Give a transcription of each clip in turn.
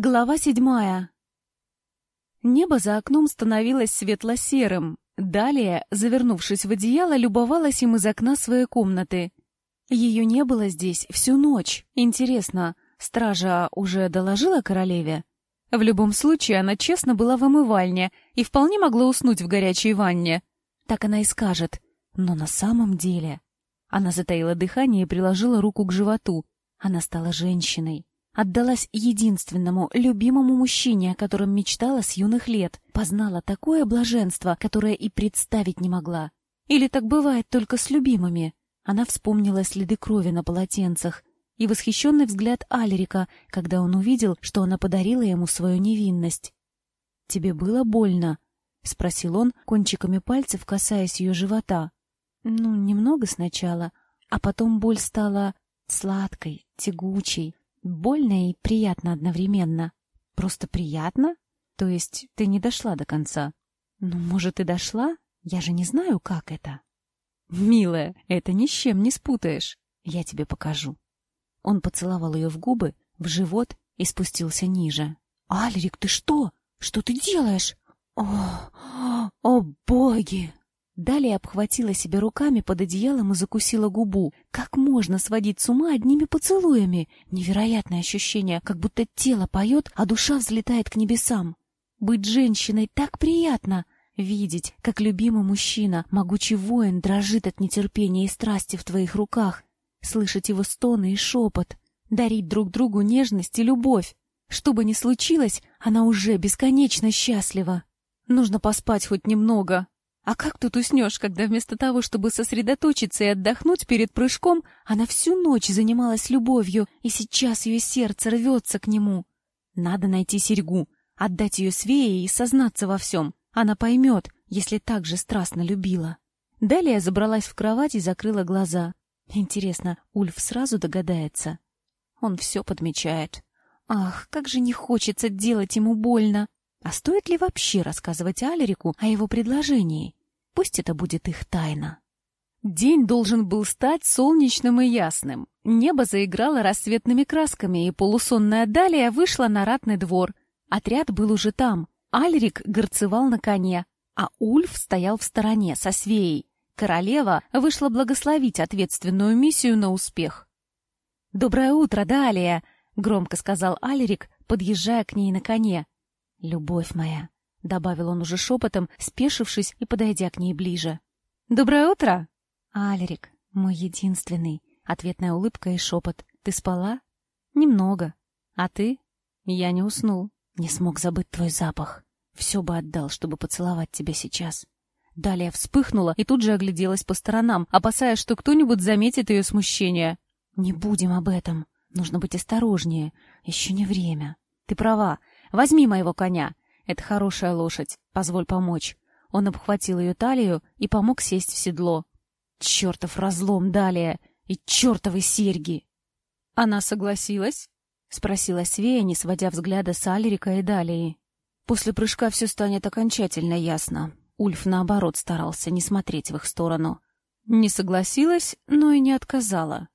Глава седьмая. Небо за окном становилось светло-серым. Далее, завернувшись в одеяло, любовалась им из окна своей комнаты. Ее не было здесь всю ночь. Интересно, стража уже доложила королеве? В любом случае, она честно была в омывальне и вполне могла уснуть в горячей ванне. Так она и скажет. Но на самом деле... Она затаила дыхание и приложила руку к животу. Она стала женщиной отдалась единственному, любимому мужчине, о котором мечтала с юных лет, познала такое блаженство, которое и представить не могла. Или так бывает только с любимыми. Она вспомнила следы крови на полотенцах и восхищенный взгляд Алерика, когда он увидел, что она подарила ему свою невинность. «Тебе было больно?» — спросил он, кончиками пальцев касаясь ее живота. «Ну, немного сначала, а потом боль стала сладкой, тягучей, Больно и приятно одновременно. Просто приятно? То есть ты не дошла до конца? Ну, может, и дошла? Я же не знаю, как это. Милая, это ни с чем не спутаешь. Я тебе покажу. Он поцеловал ее в губы, в живот и спустился ниже. Альрик, ты что? Что ты делаешь? О, о, боги! Далее обхватила себя руками под одеялом и закусила губу. Как можно сводить с ума одними поцелуями? Невероятное ощущение, как будто тело поет, а душа взлетает к небесам. Быть женщиной так приятно. Видеть, как любимый мужчина, могучий воин, дрожит от нетерпения и страсти в твоих руках. Слышать его стоны и шепот. Дарить друг другу нежность и любовь. Что бы ни случилось, она уже бесконечно счастлива. Нужно поспать хоть немного, а как тут уснешь, когда вместо того, чтобы сосредоточиться и отдохнуть перед прыжком, она всю ночь занималась любовью, и сейчас ее сердце рвется к нему? Надо найти серьгу, отдать ее Свее и сознаться во всем. Она поймет, если так же страстно любила. Далее забралась в кровать и закрыла глаза. Интересно, Ульф сразу догадается? Он все подмечает. Ах, как же не хочется делать ему больно. А стоит ли вообще рассказывать Алерику о его предложении? Пусть это будет их тайна. День должен был стать солнечным и ясным. Небо заиграло рассветными красками, и полусонная Далия вышла на ратный двор. Отряд был уже там. Альрик горцевал на коне, а Ульф стоял в стороне со свеей. Королева вышла благословить ответственную миссию на успех. «Доброе утро, Далия!» — громко сказал Альрик, подъезжая к ней на коне. «Любовь моя, — добавил он уже шепотом, спешившись и подойдя к ней ближе. «Доброе утро!» «Алерик, мой единственный!» Ответная улыбка и шепот. «Ты спала?» «Немного. А ты?» «Я не уснул. Не смог забыть твой запах. Все бы отдал, чтобы поцеловать тебя сейчас». Далее вспыхнула и тут же огляделась по сторонам, опасаясь, что кто-нибудь заметит ее смущение. «Не будем об этом. Нужно быть осторожнее. Еще не время. Ты права. Возьми моего коня. Это хорошая лошадь. Позволь помочь. Он обхватил ее талию и помог сесть в седло. Чертов разлом далее! И чертовы серьги! Она согласилась? — спросила Свея, не сводя взгляда с Алерика и Далии. После прыжка все станет окончательно ясно. Ульф, наоборот, старался не смотреть в их сторону. Не согласилась, но и не отказала.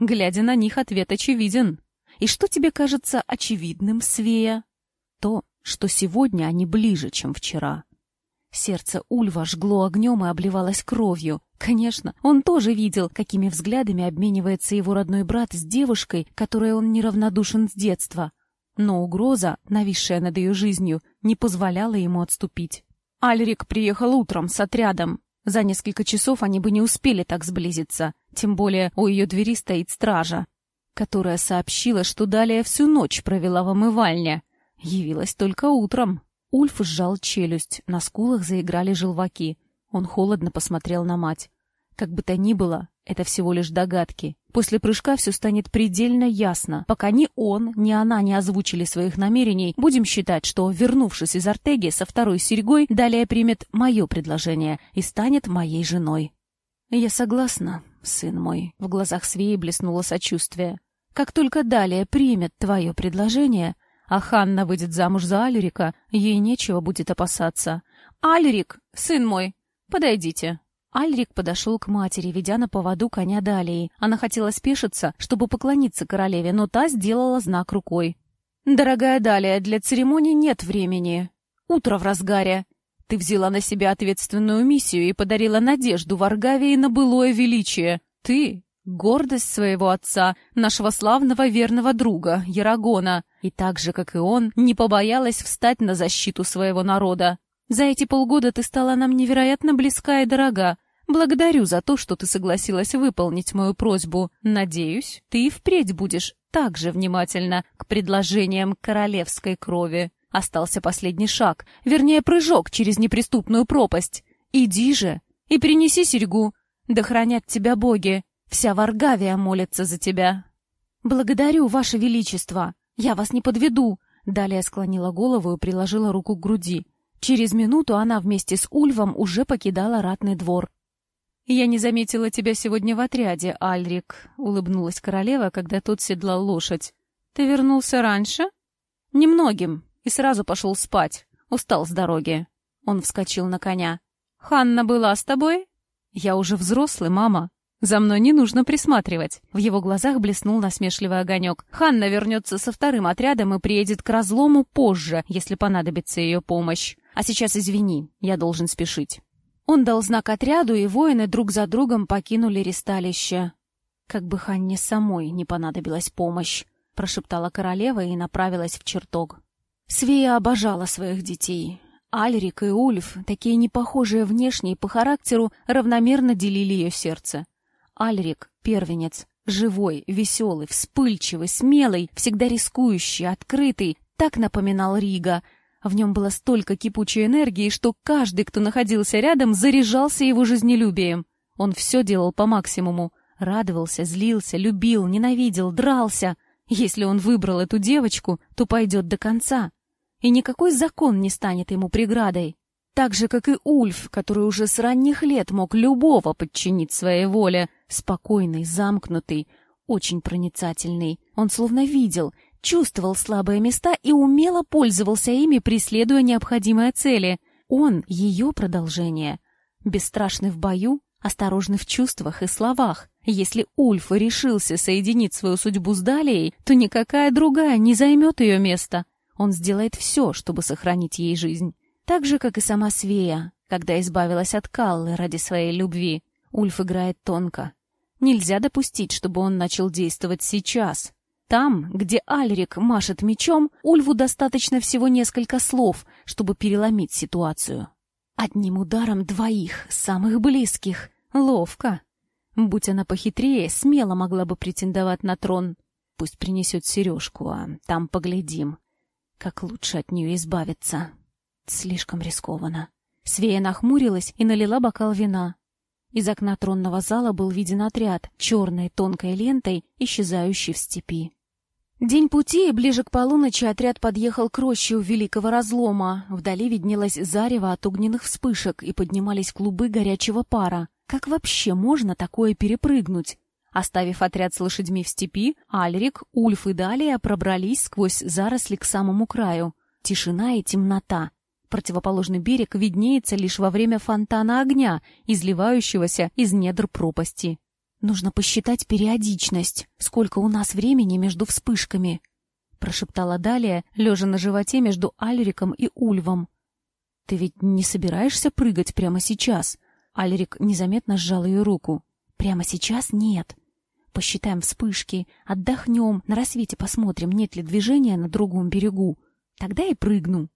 Глядя на них, ответ очевиден. И что тебе кажется очевидным, Свея? То, что сегодня они ближе, чем вчера. Сердце Ульва жгло огнем и обливалось кровью. Конечно, он тоже видел, какими взглядами обменивается его родной брат с девушкой, которой он неравнодушен с детства. Но угроза, нависшая над ее жизнью, не позволяла ему отступить. Альрик приехал утром с отрядом. За несколько часов они бы не успели так сблизиться, тем более у ее двери стоит стража, которая сообщила, что далее всю ночь провела в омывальне, Явилась только утром. Ульф сжал челюсть, на скулах заиграли желваки. Он холодно посмотрел на мать. Как бы то ни было, это всего лишь догадки. После прыжка все станет предельно ясно. Пока ни он, ни она не озвучили своих намерений, будем считать, что, вернувшись из Артеги со второй серьгой, далее примет мое предложение и станет моей женой. Я согласна, сын мой. В глазах Свеи блеснуло сочувствие. Как только далее примет твое предложение, а Ханна выйдет замуж за Альрика, ей нечего будет опасаться. «Альрик, сын мой, подойдите». Альрик подошел к матери, ведя на поводу коня Далии. Она хотела спешиться, чтобы поклониться королеве, но та сделала знак рукой. Дорогая Далия, для церемонии нет времени. Утро в разгаре. Ты взяла на себя ответственную миссию и подарила надежду в Аргавии на былое величие. Ты — гордость своего отца, нашего славного верного друга, Ярагона, и так же, как и он, не побоялась встать на защиту своего народа. За эти полгода ты стала нам невероятно близка и дорога. Благодарю за то, что ты согласилась выполнить мою просьбу. Надеюсь, ты и впредь будешь так же внимательна к предложениям королевской крови. Остался последний шаг, вернее, прыжок через неприступную пропасть. Иди же и принеси серьгу. Да хранят тебя боги. Вся Варгавия молится за тебя. Благодарю, Ваше Величество. Я вас не подведу. Далее склонила голову и приложила руку к груди. Через минуту она вместе с Ульвом уже покидала ратный двор. «Я не заметила тебя сегодня в отряде, Альрик», — улыбнулась королева, когда тот седлал лошадь. «Ты вернулся раньше?» «Немногим, и сразу пошел спать. Устал с дороги». Он вскочил на коня. «Ханна была с тобой?» «Я уже взрослый, мама. За мной не нужно присматривать». В его глазах блеснул насмешливый огонек. «Ханна вернется со вторым отрядом и приедет к разлому позже, если понадобится ее помощь. А сейчас извини, я должен спешить». Он дал знак отряду, и воины друг за другом покинули ристалище. «Как бы Ханне самой не понадобилась помощь», — прошептала королева и направилась в чертог. Свея обожала своих детей. Альрик и Ульф, такие непохожие внешне и по характеру, равномерно делили ее сердце. Альрик — первенец, живой, веселый, вспыльчивый, смелый, всегда рискующий, открытый, так напоминал Рига — в нем было столько кипучей энергии, что каждый, кто находился рядом, заряжался его жизнелюбием. Он все делал по максимуму. Радовался, злился, любил, ненавидел, дрался. Если он выбрал эту девочку, то пойдет до конца. И никакой закон не станет ему преградой. Так же, как и Ульф, который уже с ранних лет мог любого подчинить своей воле. Спокойный, замкнутый, очень проницательный. Он словно видел, чувствовал слабые места и умело пользовался ими, преследуя необходимые цели. Он — ее продолжение. Бесстрашный в бою, осторожный в чувствах и словах. Если Ульф решился соединить свою судьбу с Далией, то никакая другая не займет ее место. Он сделает все, чтобы сохранить ей жизнь. Так же, как и сама Свея, когда избавилась от Каллы ради своей любви. Ульф играет тонко. Нельзя допустить, чтобы он начал действовать сейчас. Там, где Альрик машет мечом, Ульву достаточно всего несколько слов, чтобы переломить ситуацию. Одним ударом двоих, самых близких. Ловко. Будь она похитрее, смело могла бы претендовать на трон. Пусть принесет сережку, а там поглядим. Как лучше от нее избавиться. Слишком рискованно. Свея нахмурилась и налила бокал вина. Из окна тронного зала был виден отряд, черной тонкой лентой, исчезающий в степи. День пути, и ближе к полуночи отряд подъехал к роще у Великого Разлома. Вдали виднелось зарево от огненных вспышек и поднимались клубы горячего пара. Как вообще можно такое перепрыгнуть? Оставив отряд с лошадьми в степи, Альрик, Ульф и Далия пробрались сквозь заросли к самому краю. Тишина и темнота. Противоположный берег виднеется лишь во время фонтана огня, изливающегося из недр пропасти. Нужно посчитать периодичность, сколько у нас времени между вспышками, прошептала Далия, лежа на животе между Альриком и Ульвом. Ты ведь не собираешься прыгать прямо сейчас? Альрик незаметно сжал ее руку. Прямо сейчас нет. Посчитаем вспышки, отдохнем, на рассвете посмотрим, нет ли движения на другом берегу. Тогда и прыгну.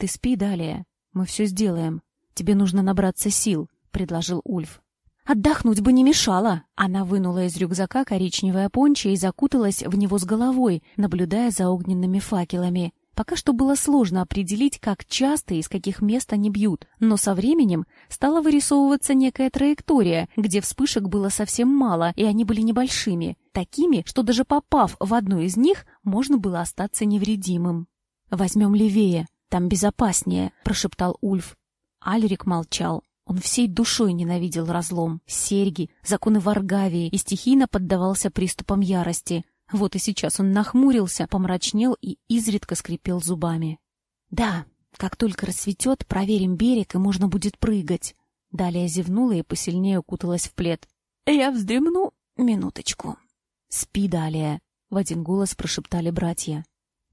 Ты спи, Далия. Мы все сделаем. Тебе нужно набраться сил, предложил Ульф. Отдохнуть бы не мешало. Она вынула из рюкзака коричневое пончо и закуталась в него с головой, наблюдая за огненными факелами. Пока что было сложно определить, как часто и из каких мест они бьют, но со временем стала вырисовываться некая траектория, где вспышек было совсем мало, и они были небольшими, такими, что даже попав в одну из них, можно было остаться невредимым. «Возьмем левее, там безопаснее», — прошептал Ульф. Альрик молчал. Он всей душой ненавидел разлом, серьги, законы Варгавии и стихийно поддавался приступам ярости. Вот и сейчас он нахмурился, помрачнел и изредка скрипел зубами. «Да, как только рассветет, проверим берег, и можно будет прыгать». Далее зевнула и посильнее укуталась в плед. «Я вздремну минуточку». «Спи, Далее», — в один голос прошептали братья.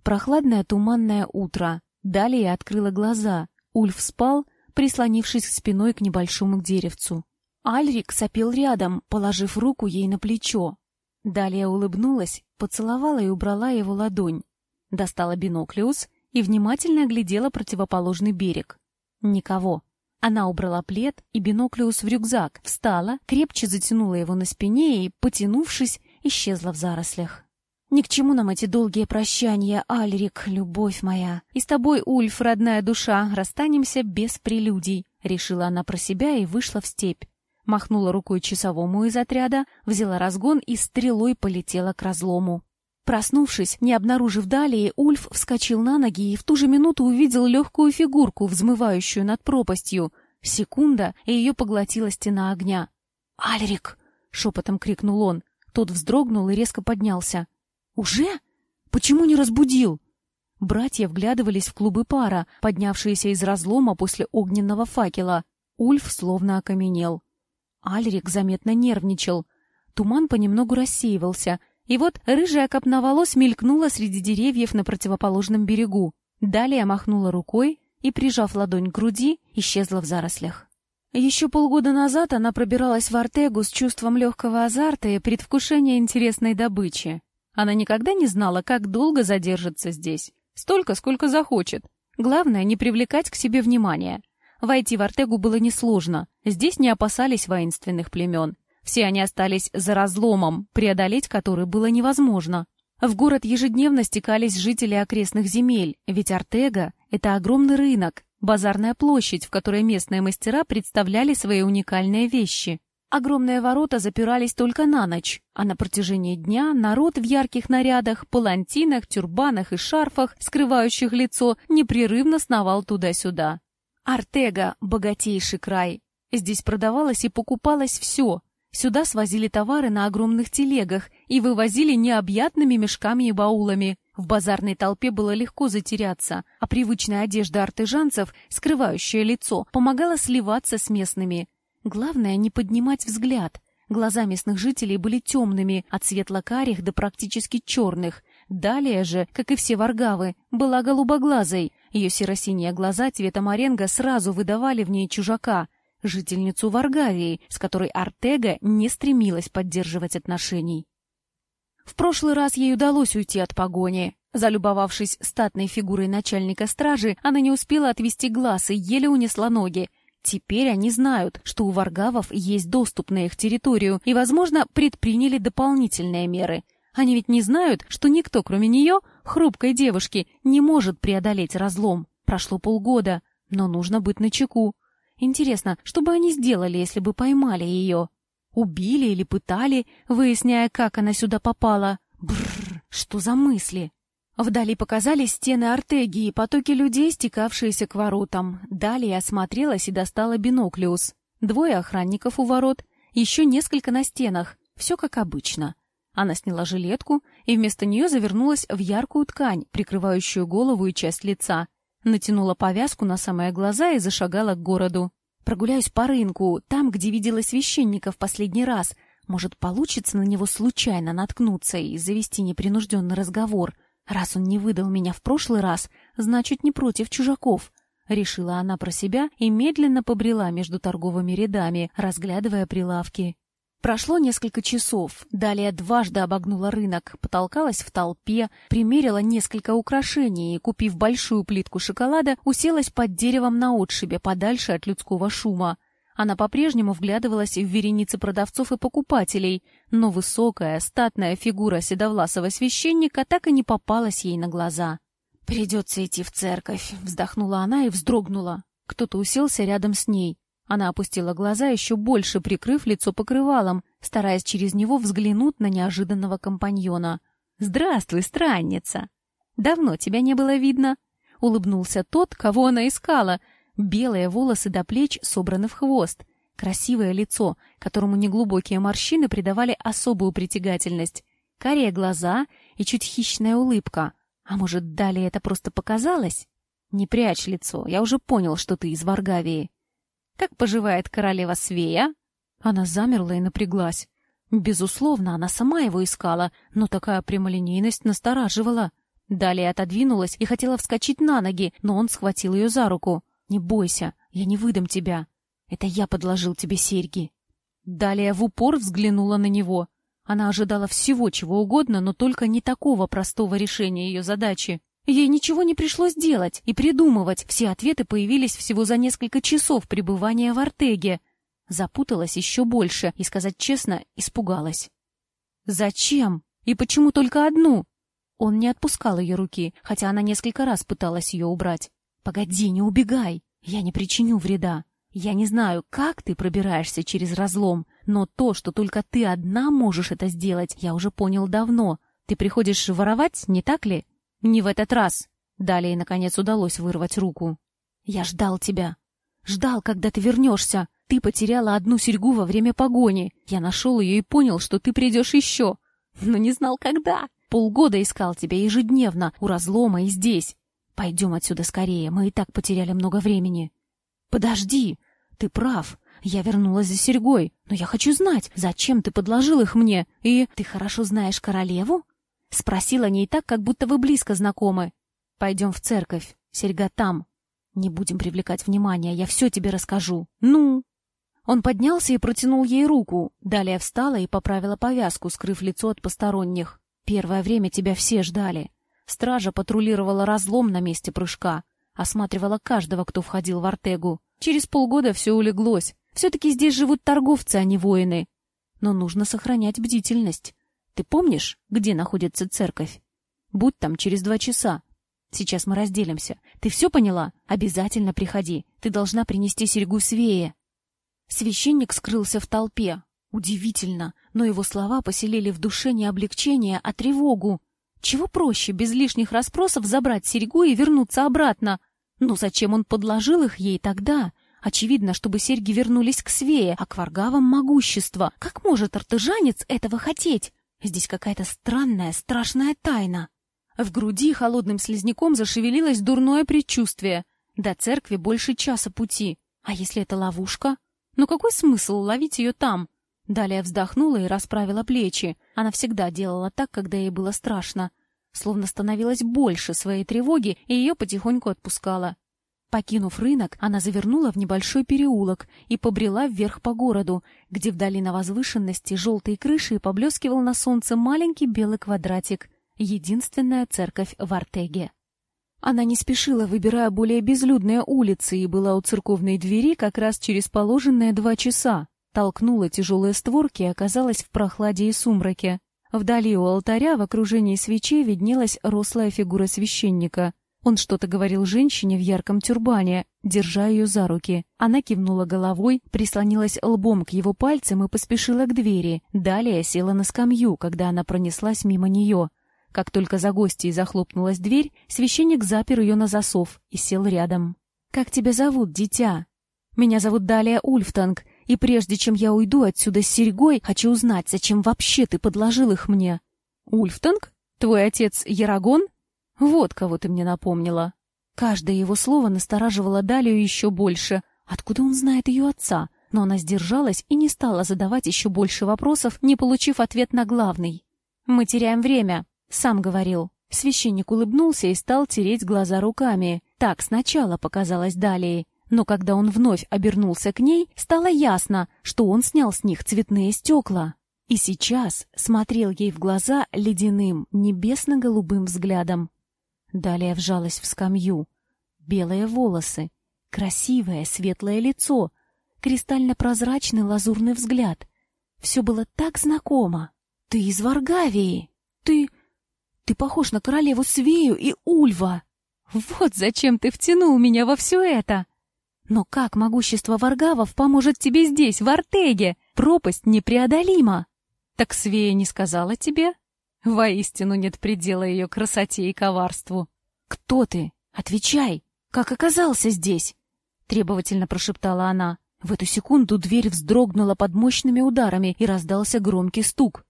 прохладное туманное утро. Далее открыла глаза. Ульф спал, прислонившись спиной к небольшому деревцу. Альрик сопел рядом, положив руку ей на плечо. Далее улыбнулась, поцеловала и убрала его ладонь. Достала биноклиус и внимательно оглядела противоположный берег. Никого. Она убрала плед и биноклиус в рюкзак, встала, крепче затянула его на спине и, потянувшись, исчезла в зарослях. «Ни к чему нам эти долгие прощания, Альрик, любовь моя. И с тобой, Ульф, родная душа, расстанемся без прелюдий», — решила она про себя и вышла в степь. Махнула рукой часовому из отряда, взяла разгон и стрелой полетела к разлому. Проснувшись, не обнаружив далее, Ульф вскочил на ноги и в ту же минуту увидел легкую фигурку, взмывающую над пропастью. Секунда, и ее поглотила стена огня. «Альрик!» — шепотом крикнул он. Тот вздрогнул и резко поднялся. «Уже? Почему не разбудил?» Братья вглядывались в клубы пара, поднявшиеся из разлома после огненного факела. Ульф словно окаменел. Альрик заметно нервничал. Туман понемногу рассеивался, и вот рыжая копна волос мелькнула среди деревьев на противоположном берегу. Далее махнула рукой и, прижав ладонь к груди, исчезла в зарослях. Еще полгода назад она пробиралась в Артегу с чувством легкого азарта и предвкушения интересной добычи. Она никогда не знала, как долго задержится здесь. Столько, сколько захочет. Главное, не привлекать к себе внимания. Войти в Артегу было несложно. Здесь не опасались воинственных племен. Все они остались за разломом, преодолеть который было невозможно. В город ежедневно стекались жители окрестных земель, ведь Артега — это огромный рынок, базарная площадь, в которой местные мастера представляли свои уникальные вещи. Огромные ворота запирались только на ночь, а на протяжении дня народ в ярких нарядах, палантинах, тюрбанах и шарфах, скрывающих лицо, непрерывно сновал туда-сюда. Артега — богатейший край. Здесь продавалось и покупалось все, Сюда свозили товары на огромных телегах и вывозили необъятными мешками и баулами. В базарной толпе было легко затеряться, а привычная одежда артежанцев, скрывающая лицо, помогала сливаться с местными. Главное — не поднимать взгляд. Глаза местных жителей были темными, от светло-карих до практически черных. Далее же, как и все варгавы, была голубоглазой. Ее серо-синие глаза цвета моренго сразу выдавали в ней чужака — жительницу Варгавии, с которой Артега не стремилась поддерживать отношений. В прошлый раз ей удалось уйти от погони. Залюбовавшись статной фигурой начальника стражи, она не успела отвести глаз и еле унесла ноги. Теперь они знают, что у варгавов есть доступ на их территорию и, возможно, предприняли дополнительные меры. Они ведь не знают, что никто, кроме нее, хрупкой девушки, не может преодолеть разлом. Прошло полгода, но нужно быть начеку. Интересно, что бы они сделали, если бы поймали ее? Убили или пытали, выясняя, как она сюда попала? Бррр, что за мысли? Вдали показались стены Артеги и потоки людей, стекавшиеся к воротам. Далее осмотрелась и достала биноклиус. Двое охранников у ворот, еще несколько на стенах. Все как обычно. Она сняла жилетку и вместо нее завернулась в яркую ткань, прикрывающую голову и часть лица. Натянула повязку на самые глаза и зашагала к городу. Прогуляюсь по рынку, там, где видела священника в последний раз. Может, получится на него случайно наткнуться и завести непринужденный разговор. Раз он не выдал меня в прошлый раз, значит, не против чужаков. Решила она про себя и медленно побрела между торговыми рядами, разглядывая прилавки. Прошло несколько часов, далее дважды обогнула рынок, потолкалась в толпе, примерила несколько украшений и, купив большую плитку шоколада, уселась под деревом на отшибе, подальше от людского шума. Она по-прежнему вглядывалась в вереницы продавцов и покупателей, но высокая, статная фигура седовласого священника так и не попалась ей на глаза. «Придется идти в церковь», — вздохнула она и вздрогнула. Кто-то уселся рядом с ней. Она опустила глаза, еще больше прикрыв лицо покрывалом, стараясь через него взглянуть на неожиданного компаньона. «Здравствуй, странница! Давно тебя не было видно!» — улыбнулся тот, кого она искала. Белые волосы до плеч собраны в хвост. Красивое лицо, которому неглубокие морщины придавали особую притягательность. Карие глаза и чуть хищная улыбка. А может, далее это просто показалось? «Не прячь лицо, я уже понял, что ты из Варгавии». Как поживает королева Свея?» Она замерла и напряглась. Безусловно, она сама его искала, но такая прямолинейность настораживала. Далее отодвинулась и хотела вскочить на ноги, но он схватил ее за руку. «Не бойся, я не выдам тебя. Это я подложил тебе серьги». Далее в упор взглянула на него. Она ожидала всего, чего угодно, но только не такого простого решения ее задачи. Ей ничего не пришлось делать и придумывать, все ответы появились всего за несколько часов пребывания в Артеге. Запуталась еще больше и, сказать честно, испугалась. «Зачем? И почему только одну?» Он не отпускал ее руки, хотя она несколько раз пыталась ее убрать. «Погоди, не убегай! Я не причиню вреда. Я не знаю, как ты пробираешься через разлом, но то, что только ты одна можешь это сделать, я уже понял давно. Ты приходишь воровать, не так ли?» «Не в этот раз!» Далее, наконец, удалось вырвать руку. «Я ждал тебя. Ждал, когда ты вернешься. Ты потеряла одну серьгу во время погони. Я нашел ее и понял, что ты придешь еще. Но не знал, когда. Полгода искал тебя ежедневно, у разлома и здесь. Пойдем отсюда скорее, мы и так потеряли много времени». «Подожди! Ты прав. Я вернулась за серьгой, но я хочу знать, зачем ты подложил их мне, и... Ты хорошо знаешь королеву?» Спросила о ней так, как будто вы близко знакомы. Пойдем в церковь. Серьга там. Не будем привлекать внимания, я все тебе расскажу. Ну? Он поднялся и протянул ей руку. Далее встала и поправила повязку, скрыв лицо от посторонних. Первое время тебя все ждали. Стража патрулировала разлом на месте прыжка. Осматривала каждого, кто входил в Артегу. Через полгода все улеглось. Все-таки здесь живут торговцы, а не воины. Но нужно сохранять бдительность. Ты помнишь, где находится церковь? Будь там через два часа. Сейчас мы разделимся. Ты все поняла? Обязательно приходи. Ты должна принести серьгу Свее. Священник скрылся в толпе. Удивительно, но его слова поселили в душе не облегчение, а тревогу. Чего проще, без лишних расспросов, забрать серьгу и вернуться обратно? Но зачем он подложил их ей тогда? Очевидно, чтобы серьги вернулись к Свее, а к варгавам могущество. Как может артыжанец этого хотеть? Здесь какая-то странная, страшная тайна. В груди холодным слизняком зашевелилось дурное предчувствие. До церкви больше часа пути. А если это ловушка? Ну какой смысл ловить ее там? Далее вздохнула и расправила плечи. Она всегда делала так, когда ей было страшно. Словно становилось больше своей тревоги, и ее потихоньку отпускала. Покинув рынок, она завернула в небольшой переулок и побрела вверх по городу, где вдали на возвышенности желтой крыши поблескивал на солнце маленький белый квадратик — единственная церковь в Артеге. Она не спешила, выбирая более безлюдные улицы, и была у церковной двери как раз через положенные два часа. Толкнула тяжелые створки и оказалась в прохладе и сумраке. Вдали у алтаря в окружении свечей виднелась рослая фигура священника — он что-то говорил женщине в ярком тюрбане, держа ее за руки. Она кивнула головой, прислонилась лбом к его пальцам и поспешила к двери. Далее села на скамью, когда она пронеслась мимо нее. Как только за гостьей захлопнулась дверь, священник запер ее на засов и сел рядом. «Как тебя зовут, дитя?» «Меня зовут Далия Ульфтанг, и прежде чем я уйду отсюда с серьгой, хочу узнать, зачем вообще ты подложил их мне». «Ульфтанг? Твой отец Ярагон?» Вот кого ты мне напомнила. Каждое его слово настораживало Далию еще больше. Откуда он знает ее отца? Но она сдержалась и не стала задавать еще больше вопросов, не получив ответ на главный. «Мы теряем время», — сам говорил. Священник улыбнулся и стал тереть глаза руками. Так сначала показалось Далии. Но когда он вновь обернулся к ней, стало ясно, что он снял с них цветные стекла. И сейчас смотрел ей в глаза ледяным, небесно-голубым взглядом. Далее вжалась в скамью. Белые волосы, красивое светлое лицо, кристально-прозрачный лазурный взгляд. Все было так знакомо. Ты из Варгавии. Ты... Ты похож на королеву Свею и Ульва. Вот зачем ты втянул меня во все это. Но как могущество Варгавов поможет тебе здесь, в Артеге? Пропасть непреодолима. Так Свея не сказала тебе? Воистину нет предела ее красоте и коварству. «Кто ты? Отвечай! Как оказался здесь?» — требовательно прошептала она. В эту секунду дверь вздрогнула под мощными ударами и раздался громкий стук.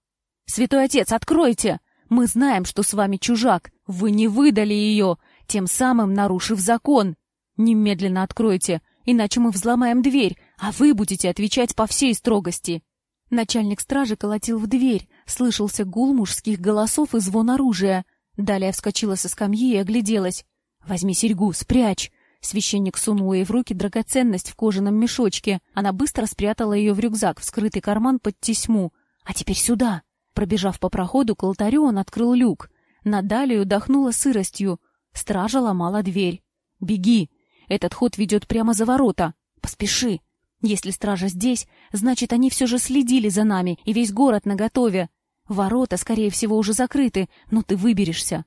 «Святой отец, откройте! Мы знаем, что с вами чужак. Вы не выдали ее, тем самым нарушив закон. Немедленно откройте, иначе мы взломаем дверь, а вы будете отвечать по всей строгости». Начальник стражи колотил в дверь, слышался гул мужских голосов и звон оружия. Далее вскочила со скамьи и огляделась. «Возьми серьгу, спрячь!» Священник сунул ей в руки драгоценность в кожаном мешочке. Она быстро спрятала ее в рюкзак, в скрытый карман под тесьму. «А теперь сюда!» Пробежав по проходу к алтарю, он открыл люк. На Далию дохнуло сыростью. Стража ломала дверь. «Беги! Этот ход ведет прямо за ворота. Поспеши! Если стража здесь, значит, они все же следили за нами, и весь город наготове. Ворота, скорее всего, уже закрыты, но ты выберешься».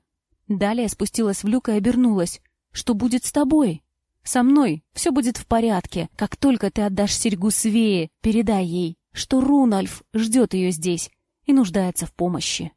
Далее спустилась в люк и обернулась. «Что будет с тобой?» «Со мной все будет в порядке. Как только ты отдашь серьгу Свее, передай ей, что Рунальф ждет ее здесь и нуждается в помощи».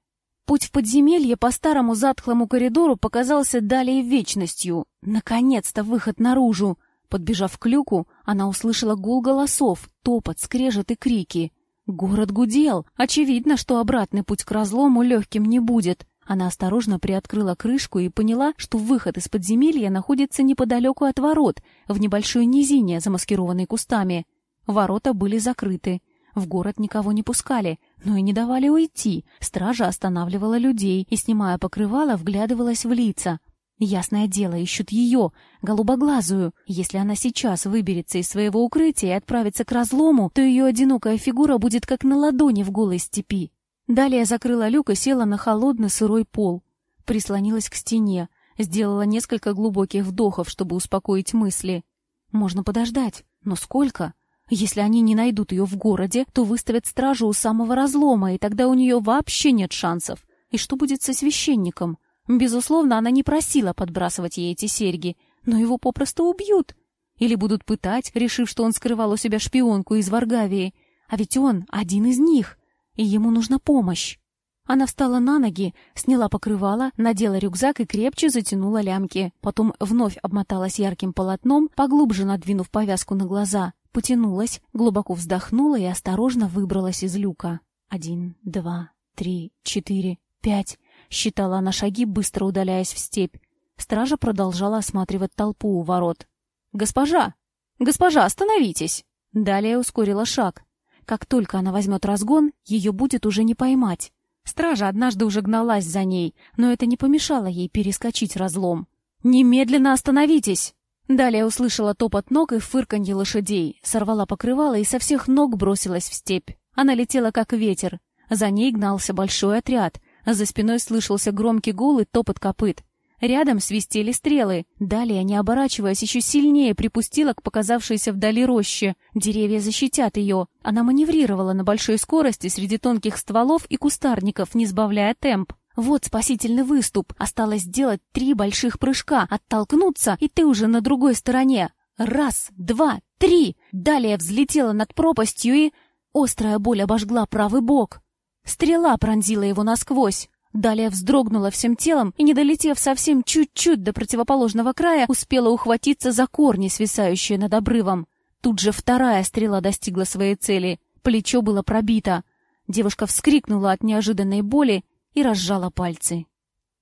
Путь в подземелье по старому затхлому коридору показался далее вечностью. Наконец-то выход наружу. Подбежав к люку, она услышала гул голосов, топот, скрежет и крики. Город гудел. Очевидно, что обратный путь к разлому легким не будет. Она осторожно приоткрыла крышку и поняла, что выход из подземелья находится неподалеку от ворот, в небольшой низине, замаскированной кустами. Ворота были закрыты. В город никого не пускали, но и не давали уйти. Стража останавливала людей и, снимая покрывало, вглядывалась в лица. Ясное дело, ищут ее, голубоглазую. Если она сейчас выберется из своего укрытия и отправится к разлому, то ее одинокая фигура будет как на ладони в голой степи. Далее закрыла люк и села на холодный сырой пол. Прислонилась к стене, сделала несколько глубоких вдохов, чтобы успокоить мысли. Можно подождать, но сколько? Если они не найдут ее в городе, то выставят стражу у самого разлома, и тогда у нее вообще нет шансов. И что будет со священником? Безусловно, она не просила подбрасывать ей эти серьги, но его попросту убьют. Или будут пытать, решив, что он скрывал у себя шпионку из Варгавии. А ведь он один из них, и ему нужна помощь. Она встала на ноги, сняла покрывало, надела рюкзак и крепче затянула лямки. Потом вновь обмоталась ярким полотном, поглубже надвинув повязку на глаза потянулась, глубоко вздохнула и осторожно выбралась из люка. Один, два, три, четыре, пять. Считала она шаги, быстро удаляясь в степь. Стража продолжала осматривать толпу у ворот. «Госпожа! Госпожа, остановитесь!» Далее ускорила шаг. Как только она возьмет разгон, ее будет уже не поймать. Стража однажды уже гналась за ней, но это не помешало ей перескочить разлом. «Немедленно остановитесь!» Далее услышала топот ног и фырканье лошадей, сорвала покрывало и со всех ног бросилась в степь. Она летела как ветер. За ней гнался большой отряд. За спиной слышался громкий гул и топот копыт. Рядом свистели стрелы. Далее, не оборачиваясь, еще сильнее припустила к показавшейся вдали роще. Деревья защитят ее. Она маневрировала на большой скорости среди тонких стволов и кустарников, не сбавляя темп. Вот спасительный выступ. Осталось сделать три больших прыжка, оттолкнуться, и ты уже на другой стороне. Раз, два, три. Далее взлетела над пропастью и... Острая боль обожгла правый бок. Стрела пронзила его насквозь. Далее вздрогнула всем телом и, не долетев совсем чуть-чуть до противоположного края, успела ухватиться за корни, свисающие над обрывом. Тут же вторая стрела достигла своей цели. Плечо было пробито. Девушка вскрикнула от неожиданной боли и разжала пальцы.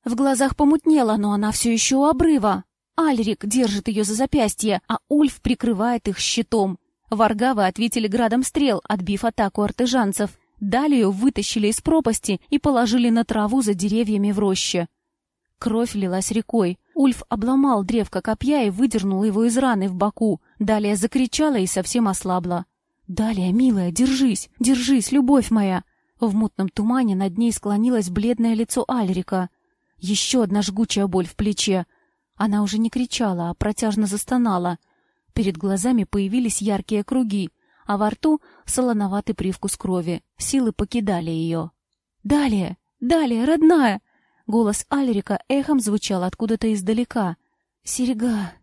В глазах помутнело, но она все еще у обрыва. Альрик держит ее за запястье, а Ульф прикрывает их щитом. Варгавы ответили градом стрел, отбив атаку артежанцев. Далее вытащили из пропасти и положили на траву за деревьями в роще. Кровь лилась рекой. Ульф обломал древко копья и выдернул его из раны в боку. Далее закричала и совсем ослабла. «Далее, милая, держись, держись, любовь моя!» В мутном тумане над ней склонилось бледное лицо Альрика. Еще одна жгучая боль в плече. Она уже не кричала, а протяжно застонала. Перед глазами появились яркие круги, а во рту солоноватый привкус крови. Силы покидали ее. «Далее! Далее, родная!» Голос Альрика эхом звучал откуда-то издалека. «Серега!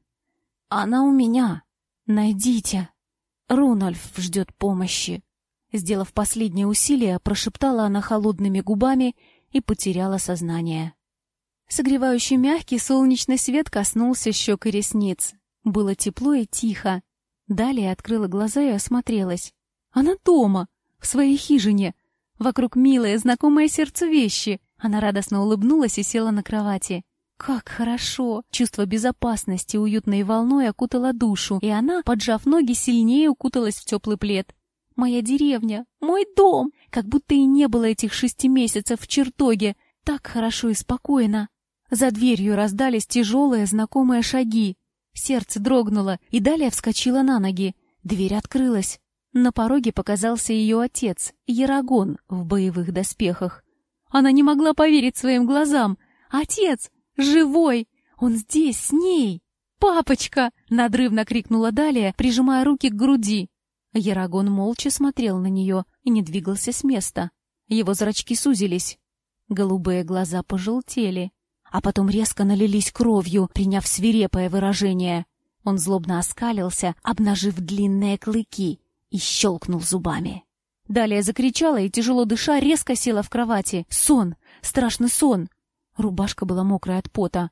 Она у меня! Найдите! Рунольф ждет помощи!» Сделав последнее усилие, прошептала она холодными губами и потеряла сознание. Согревающий мягкий солнечный свет коснулся щек и ресниц. Было тепло и тихо. Далее открыла глаза и осмотрелась. Она дома, в своей хижине. Вокруг милые, знакомые сердцу вещи. Она радостно улыбнулась и села на кровати. Как хорошо! Чувство безопасности уютной волной окутало душу, и она, поджав ноги, сильнее укуталась в теплый плед. Моя деревня, мой дом, как будто и не было этих шести месяцев в чертоге. Так хорошо и спокойно. За дверью раздались тяжелые знакомые шаги. Сердце дрогнуло, и далее вскочила на ноги. Дверь открылась. На пороге показался ее отец, Ярагон, в боевых доспехах. Она не могла поверить своим глазам. «Отец! Живой! Он здесь, с ней!» «Папочка!» — надрывно крикнула Далия, прижимая руки к груди. Ярагон молча смотрел на нее и не двигался с места. Его зрачки сузились. Голубые глаза пожелтели, а потом резко налились кровью, приняв свирепое выражение. Он злобно оскалился, обнажив длинные клыки, и щелкнул зубами. Далее закричала и, тяжело дыша, резко села в кровати. Сон! Страшный сон! Рубашка была мокрая от пота.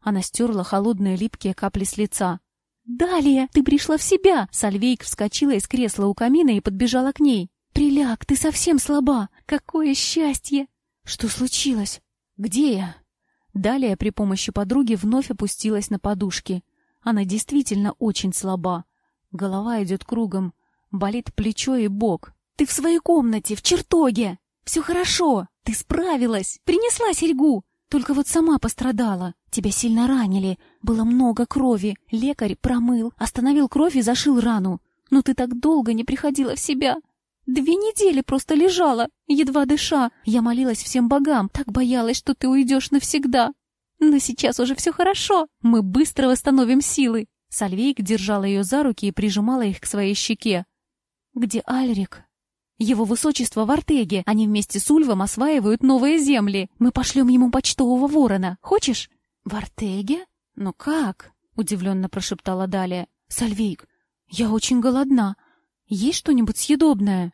Она стерла холодные липкие капли с лица. «Далее! Ты пришла в себя!» Сальвейк вскочила из кресла у камина и подбежала к ней. «Приляг, ты совсем слаба! Какое счастье!» «Что случилось? Где я?» Далее при помощи подруги вновь опустилась на подушки. Она действительно очень слаба. Голова идет кругом. Болит плечо и бок. «Ты в своей комнате, в чертоге! Все хорошо! Ты справилась! Принесла серьгу! Только вот сама пострадала. Тебя сильно ранили. Было много крови. Лекарь промыл, остановил кровь и зашил рану. Но ты так долго не приходила в себя. Две недели просто лежала, едва дыша. Я молилась всем богам, так боялась, что ты уйдешь навсегда. Но сейчас уже все хорошо. Мы быстро восстановим силы. Сальвейк держала ее за руки и прижимала их к своей щеке. «Где Альрик?» «Его высочество в Артеге. Они вместе с Ульвом осваивают новые земли. Мы пошлем ему почтового ворона. Хочешь?» «В Артеге? Ну как?» — удивленно прошептала Далия. «Сальвейк, я очень голодна. Есть что-нибудь съедобное?»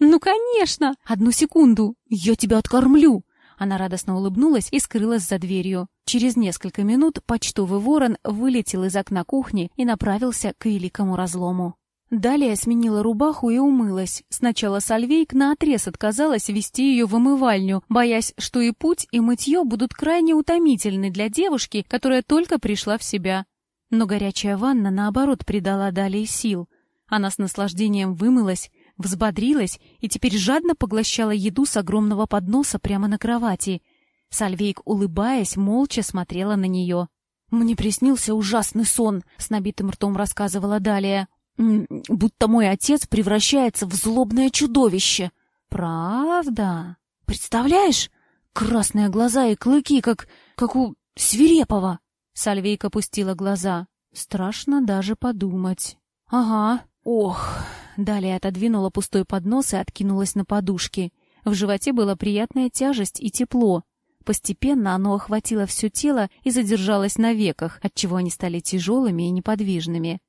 «Ну, конечно! Одну секунду! Я тебя откормлю!» Она радостно улыбнулась и скрылась за дверью. Через несколько минут почтовый ворон вылетел из окна кухни и направился к великому разлому. Далее сменила рубаху и умылась. Сначала Сальвейк наотрез отказалась вести ее в омывальню, боясь, что и путь, и мытье будут крайне утомительны для девушки, которая только пришла в себя. Но горячая ванна, наоборот, придала Далее сил. Она с наслаждением вымылась, взбодрилась и теперь жадно поглощала еду с огромного подноса прямо на кровати. Сальвейк, улыбаясь, молча смотрела на нее. «Мне приснился ужасный сон», — с набитым ртом рассказывала Далия. «Будто мой отец превращается в злобное чудовище». «Правда? Представляешь? Красные глаза и клыки, как... как у свирепого». Сальвейк опустила глаза. «Страшно даже подумать». «Ага, ох...» Далее отодвинула пустой поднос и откинулась на подушки. В животе была приятная тяжесть и тепло. Постепенно оно охватило все тело и задержалось на веках, отчего они стали тяжелыми и неподвижными.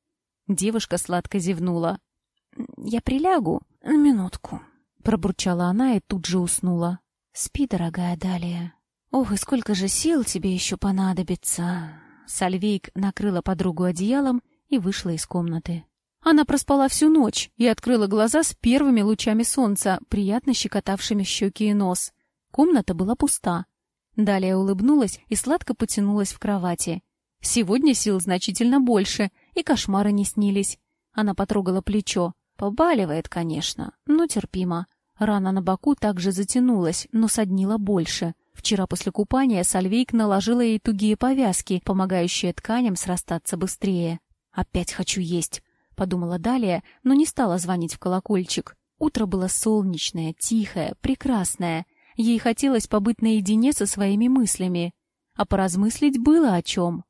Девушка сладко зевнула. «Я прилягу минутку», — пробурчала она и тут же уснула. «Спи, дорогая Далия. Ох, и сколько же сил тебе еще понадобится!» Сальвейк накрыла подругу одеялом и вышла из комнаты. Она проспала всю ночь и открыла глаза с первыми лучами солнца, приятно щекотавшими щеки и нос. Комната была пуста. Далее улыбнулась и сладко потянулась в кровати. Сегодня сил значительно больше, и кошмары не снились. Она потрогала плечо. Побаливает, конечно, но терпимо. Рана на боку также затянулась, но соднила больше. Вчера после купания Сальвейк наложила ей тугие повязки, помогающие тканям срастаться быстрее. «Опять хочу есть», подумала далее, но не стала звонить в колокольчик. Утро было солнечное, тихое, прекрасное. Ей хотелось побыть наедине со своими мыслями. А поразмыслить было о чем.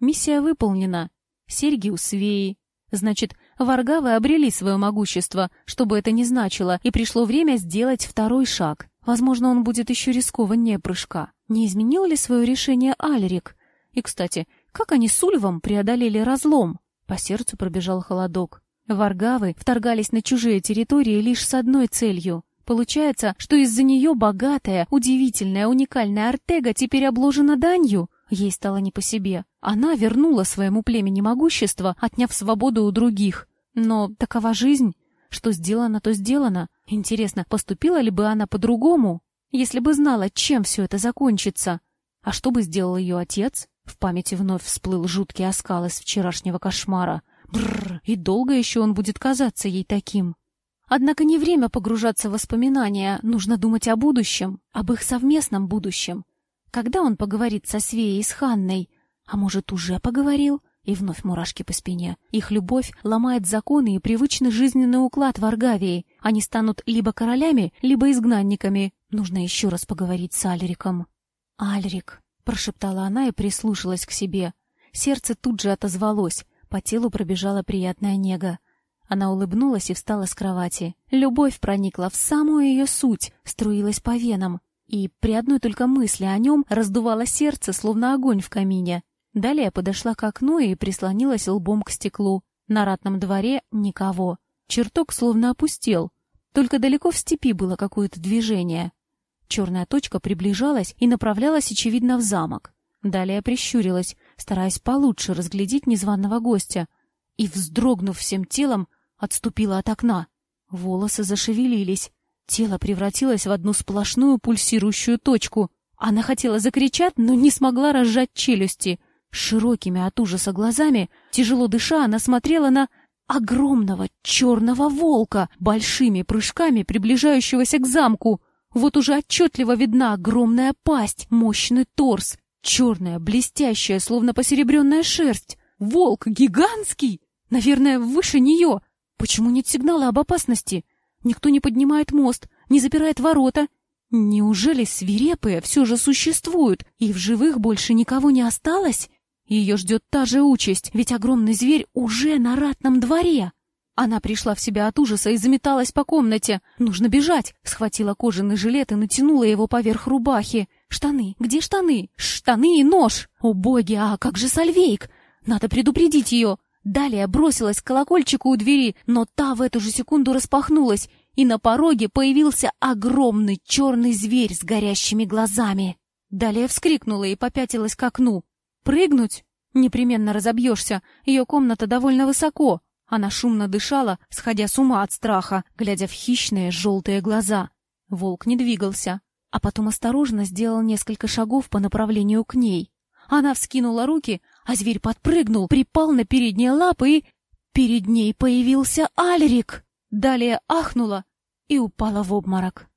Миссия выполнена. Серьги у свеи. Значит, варгавы обрели свое могущество, что бы это ни значило, и пришло время сделать второй шаг. Возможно, он будет еще рискованнее прыжка. Не изменил ли свое решение Альрик? И, кстати, как они с Ульвом преодолели разлом? По сердцу пробежал холодок. Варгавы вторгались на чужие территории лишь с одной целью. Получается, что из-за нее богатая, удивительная, уникальная Артега теперь обложена данью? Ей стало не по себе. Она вернула своему племени могущество, отняв свободу у других. Но такова жизнь. Что сделано, то сделано. Интересно, поступила ли бы она по-другому, если бы знала, чем все это закончится? А что бы сделал ее отец? В памяти вновь всплыл жуткий оскал из вчерашнего кошмара. Бррр, и долго еще он будет казаться ей таким. Однако не время погружаться в воспоминания, нужно думать о будущем, об их совместном будущем. Когда он поговорит со Свеей и с Ханной? А может, уже поговорил? И вновь мурашки по спине. Их любовь ломает законы и привычный жизненный уклад в Аргавии. Они станут либо королями, либо изгнанниками. Нужно еще раз поговорить с Альриком. «Альрик», — прошептала она и прислушалась к себе. Сердце тут же отозвалось, по телу пробежала приятная нега. Она улыбнулась и встала с кровати. Любовь проникла в самую ее суть, струилась по венам. И при одной только мысли о нем раздувало сердце, словно огонь в камине. Далее подошла к окну и прислонилась лбом к стеклу. На ратном дворе никого. Чертог словно опустел. Только далеко в степи было какое-то движение. Черная точка приближалась и направлялась, очевидно, в замок. Далее прищурилась, стараясь получше разглядеть незваного гостя, и, вздрогнув всем телом, отступила от окна. Волосы зашевелились, тело превратилось в одну сплошную пульсирующую точку. Она хотела закричать, но не смогла разжать челюсти — Широкими от ужаса глазами, тяжело дыша, она смотрела на огромного черного волка, большими прыжками приближающегося к замку. Вот уже отчетливо видна огромная пасть, мощный торс, черная, блестящая, словно посеребренная шерсть. Волк гигантский! Наверное, выше нее. Почему нет сигнала об опасности? Никто не поднимает мост, не запирает ворота. Неужели свирепые все же существуют, и в живых больше никого не осталось? Ее ждет та же участь, ведь огромный зверь уже на ратном дворе. Она пришла в себя от ужаса и заметалась по комнате. Нужно бежать. Схватила кожаный жилет и натянула его поверх рубахи. Штаны. Где штаны? Штаны и нож. О боги, а как же Сальвейк? Надо предупредить ее. Далее бросилась к колокольчику у двери, но та в эту же секунду распахнулась, и на пороге появился огромный черный зверь с горящими глазами. Далее вскрикнула и попятилась к окну. Прыгнуть? Непременно разобьешься. Ее комната довольно высоко. Она шумно дышала, сходя с ума от страха, глядя в хищные желтые глаза. Волк не двигался, а потом осторожно сделал несколько шагов по направлению к ней. Она вскинула руки, а зверь подпрыгнул, припал на передние лапы и... Перед ней появился Альрик. Далее ахнула и упала в обморок.